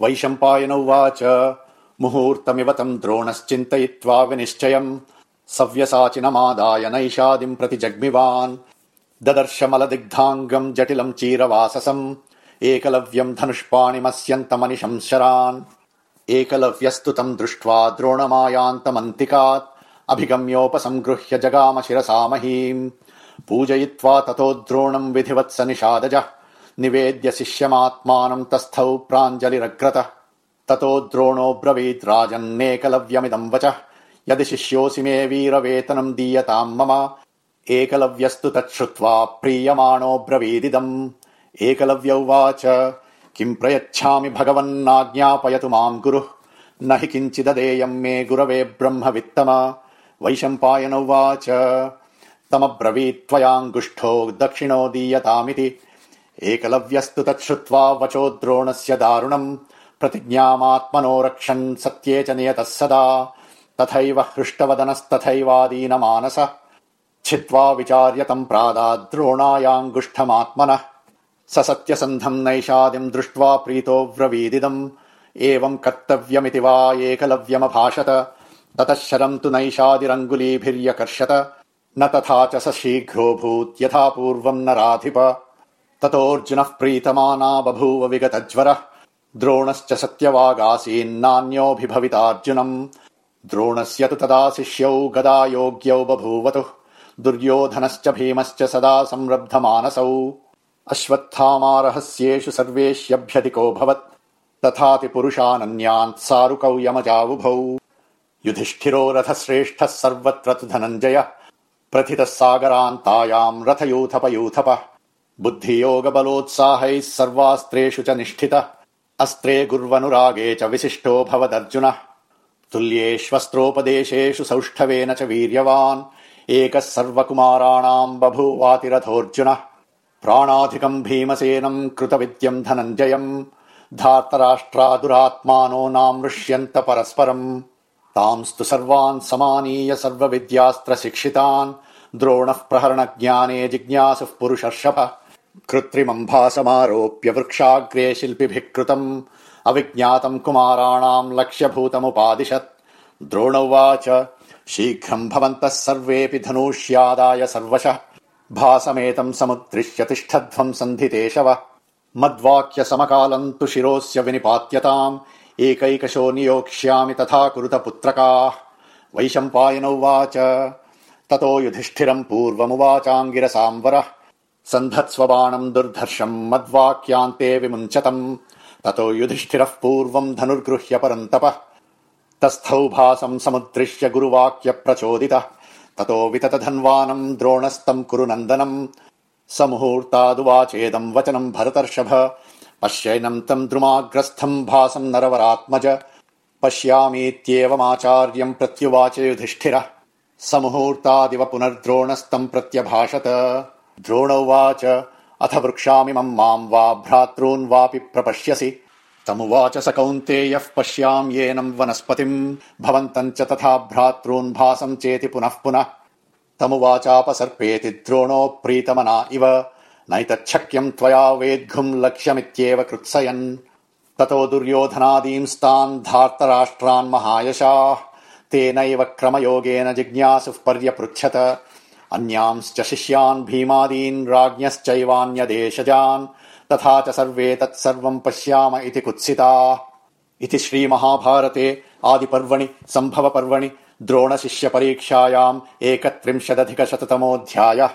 वैशम्पायन उवाच मुहूर्तमिव तम् द्रोणश्चिन्तयित्वा विनिश्चयम्। सव्यसाचिनमादाय नैषादिम् प्रति जग्मिवान्। ददर्शमलदिग्धाङ्गम् जटिलम् चीरवाससम्। एकलव्यम् धनुष्पाणिमस्यन्तमनिशम् शरान् एकलव्यस्तु तम् दृष्ट्वा द्रोणमायान्तमन्तिकात्। अभिगम्योपसङ्गृह्य जगाम शिरसा पूजयित्वा ततो द्रोणम् विधिवत्स निषादज निवेद्य शिष्यमात्मानम् तस्थौ प्राञ्जलिरग्रत। ततो द्रोणोऽब्रवीत् राजन्नेकलव्यमिदम् वच। यदि शिष्योऽसि मे वीरवेतनम् दीयताम् मम। एकलव्यस्तु तच्छ्रुत्वा प्रीयमाणोऽब्रवीदिदम् एकलव्य उवाच किम् प्रयच्छामि भगवन्नाज्ञापयतु माम् गुरुः। न हि किञ्चिददेयम् मे गुरवे ब्रह्मवित्तम। वैशम्पायन उवाच तमब्रवीत् त्वयाङ्गुष्ठो दक्षिणो दीयतामिति एकलव्यस्तु तच्छ्रुत्वा वचो द्रोणस्य दारुणम्। प्रतिज्ञामात्मनो रक्षन् सत्ये च नियतः सदा। तथैव हृष्टवदनस्तथैवादीनमानस। छित्त्वा विचार्यतम् प्रादाद्रोणायाङ्गुष्ठमात्मनः स सत्यसन्धम् नैषादिम् दृष्ट्वा प्रीतो ब्रवीदिदम् एवम् कर्तव्यमिति वा एकलव्यमभाषत। ततः शरम् तु नैषादिरङ्गुलीभिर्यकर्षत। न तथा च स शीघ्रोऽभूत् यथा पूर्वम् नराधिप ततोऽर्जुनः प्रीतमाना बभूव विगतज्वरः। द्रोणश्च सत्यवागासीन्नान्योऽभिभवितार्जुनम् द्रोणस्य तु तदा शिष्यौ गदा योग्यौ बभूवतु। दुर्योधनश्च भीमश्च सदा संरब्धमानसौ। अश्वत्थामारहस्येषु सर्वेष्यभ्यधिकोऽभवत् तथाति पुरुषानन्यान् सारुकौ यमजावुभौ। युधिष्ठिरो रथश्रेष्ठः सर्वत्र तु धनञ्जय। प्रथितः सागरान्तायाम् रथयूथपयूथप बुद्धियोगबलोत्साहैः सर्वास्त्रेषु च निष्ठितः अस्त्रे गुर्वनुरागे च विशिष्टो भवदर्जुनः। तुल्येष्वस्त्रोपदेशेषु सौष्ठवेन च वीर्यवान् एकः सर्वकुमाराणाम् बभूवातिरथोऽर्जुनः। प्राणाधिकम् भीमसेनम् कृतविद्यम् धनञ्जयम् धार्तराष्ट्रा दुरात्मानो नामृष्यन्त परस्परम्। तांस्तु सर्वान् समानीय सर्वविद्यास्त्र शिक्षितान् द्रोणः प्रहरण ज्ञाने जिज्ञासुः पुरुषर्षभ कृत्रिमम् भासमारोप्य वृक्षाग्रे शिल्पिभिः कृतम् अविज्ञातम् कुमाराणाम् लक्ष्यभूतमुपादिशत् द्रोण उवाच शीघ्रम् भवन्तः सर्वेऽपि धनुष्यादाय सर्वशः। भासमेतम् समुद्दिश्य तिष्ठध्वम् सन्धितेशव मद्वाक्य समकालम् तु शिरोऽस्य विनिपात्यताम्। एकैकशो नियोक्ष्यामि तथा कुरुत पुत्रकाः वैशम्पायन उवाच ततो युधिष्ठिरम् पूर्वमुवाचाङ्गिरसाम्बरः सन्धत्स्वबाणम् दुर्धर्षम् मद्वाक्यान्ते विमुञ्चतम्। ततो युधिष्ठिरः पूर्वम् धनुर्गृह्य परन्तपः। तस्थौ भासम् समुद्दिश्य गुरुवाक्य प्रचोदितः। ततो वितत धन्वानम् द्रोणस्तम् कुरु नन्दनम्। स मुहूर्तादुवाचेदम् वचनम् भरतर्षभ। पश्यैनम् तम् द्रुमाग्रस्थम् भासम् नरवरात्मज। पश्यामीत्येवमाचार्यम् प्रत्युवाच युधिष्ठिरः। स मुहूर्तादिव पुनर्द्रोणस्तम् प्रत्यभाषत द्रोण उवाच अथ वृक्षामिमम् माम् वा भ्रातॄन् वापि प्रपश्यसि। तमुवाच स कौन्तेयः पश्याम्येनम् वनस्पतिम्। भवन्तम् च तथा भ्रातॄन् भासम् चेति पुनः पुनः। तमुवाचापसर्पेति द्रोणोऽप्रीतमना इव। नैतच्छक्यम् त्वया वेद्घुम् लक्ष्यमित्येव कृत्सयन्। ततो दुर्योधनादींस्तान् धार्तराष्ट्रान् महायशाः। तेनैव क्रमयोगेन जिज्ञासुः पर्यपृच्छत अन्यांश्च शिष्यान् भीमादीन् राज्ञश्चैवान्यदेशजान् तथा च सर्वे तत्सर्वम् पश्याम इति कुत्सिताः। इति श्रीमहाभारते आदिपर्वणि सम्भवपर्वणि द्रोणशिष्यपरीक्षायाम् एकत्रिंशदधिकशततमोऽध्यायः